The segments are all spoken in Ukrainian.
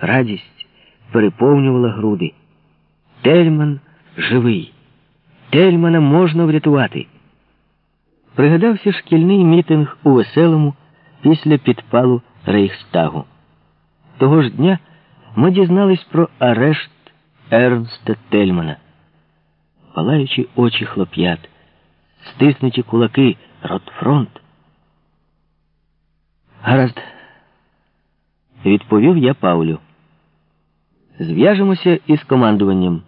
Радість переповнювала груди. Тельман живий. Тельмана можна врятувати. Пригадався шкільний мітинг у веселому після підпалу Рейхстагу. Того ж дня ми дізнались про арешт Ернста Тельмана. Палаючі очі хлоп'ят, стиснуті кулаки, ротфронт. Гаразд, відповів я Паулю. Зв'яжемося із командуванням.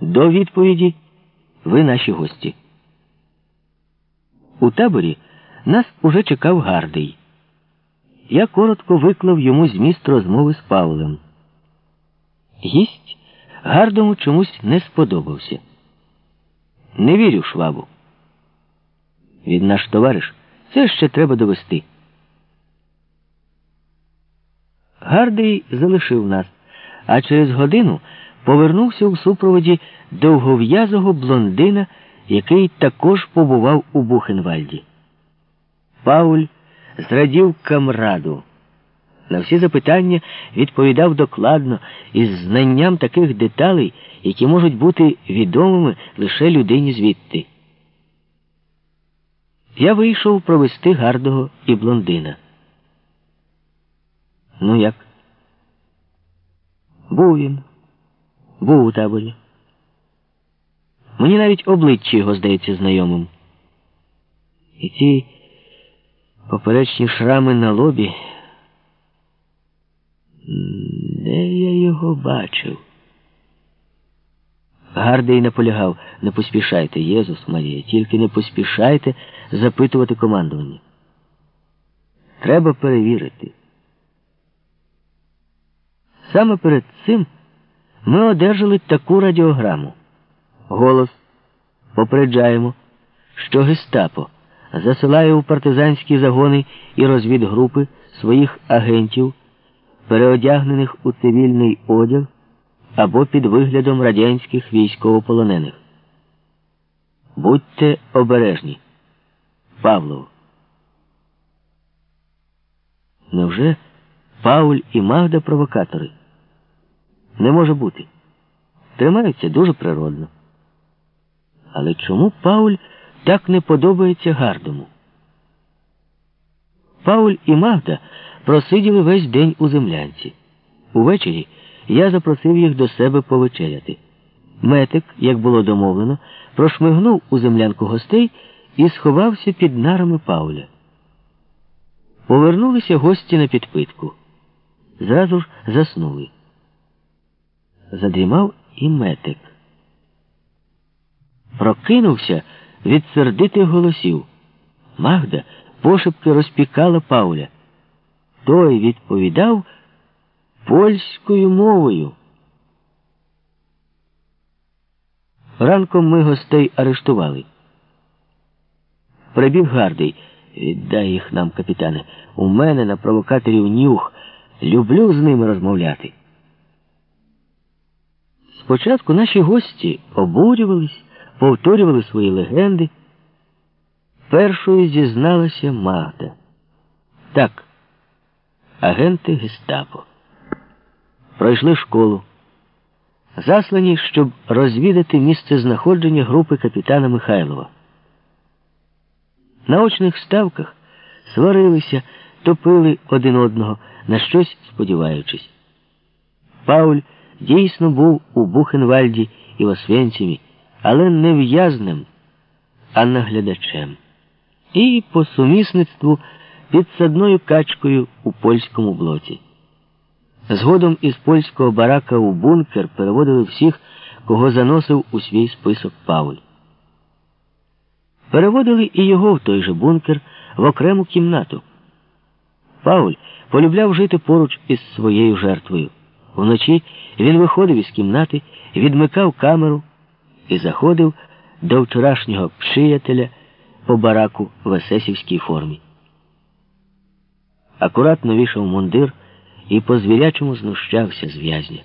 До відповіді ви наші гості. У таборі нас уже чекав Гардий. Я коротко виклав йому зміст розмови з Павлем. Гість Гардому чомусь не сподобався. Не вірю, швабу. Він наш товариш. Це ще треба довести. Гардий залишив нас, а через годину повернувся у супроводі довгов'язого блондина, який також побував у Бухенвальді. Пауль зрадів камраду. На всі запитання відповідав докладно із знанням таких деталей, які можуть бути відомими лише людині звідти. Я вийшов провести гардого і блондина. Ну як? Був він, був у таборі. Мені навіть обличчя його здається знайомим. І ці поперечні шрами на лобі. Де я його бачив? Гардий наполягав, не поспішайте, Єзус Марія, тільки не поспішайте запитувати командування. Треба перевірити. Саме перед цим ми одержали таку радіограму. Голос попереджаємо, що гестапо засилає у партизанські загони і розвідгрупи своїх агентів, переодягнених у цивільний одяг або під виглядом радянських військовополонених. Будьте обережні. Павлов. Невже Пауль і Магда провокатори? Не може бути. Тримаються дуже природно. Але чому Пауль так не подобається Гардому? Пауль і Магда просиділи весь день у землянці. Увечері я запросив їх до себе повечеряти. Метик, як було домовлено, прошмигнув у землянку гостей і сховався під нарами Пауля. Повернулися гості на підпитку. Зразу ж заснули. Задрімав і метик. Прокинувся від сердитих голосів. Магда пошепки розпікала Пауля. Той відповідав польською мовою. Ранком ми гостей арештували. Прибіг гардий. Віддай їх нам, капітане. У мене на провокаторів нюх. Люблю з ними розмовляти. Спочатку наші гості обурювались, повторювали свої легенди. Першою зізналася Магда. Так, агенти гестапо. Пройшли школу. Заслані, щоб розвідати місце знаходження групи капітана Михайлова. На очних ставках сварилися, топили один одного, на щось сподіваючись. Пауль дійсно був у Бухенвальді і в Освенцімі, але не в'язнем, а наглядачем. І по сумісництву підсадною качкою у польському блоці. Згодом із польського барака у бункер переводили всіх, кого заносив у свій список Пауль. Переводили і його в той же бункер в окрему кімнату. Пауль полюбляв жити поруч із своєю жертвою. Вночі він виходив із кімнати, відмикав камеру і заходив до вчорашнього приятеля по бараку в есесівській формі. Акуратно вішав мундир і по звірячому знущався з в'язня.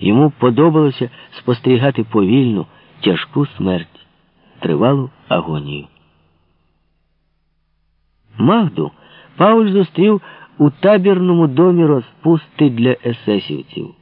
Йому подобалося спостерігати повільну, тяжку смерть, тривалу агонію. Магду Пауль зустрів у табірному домі розпусти для есесівців.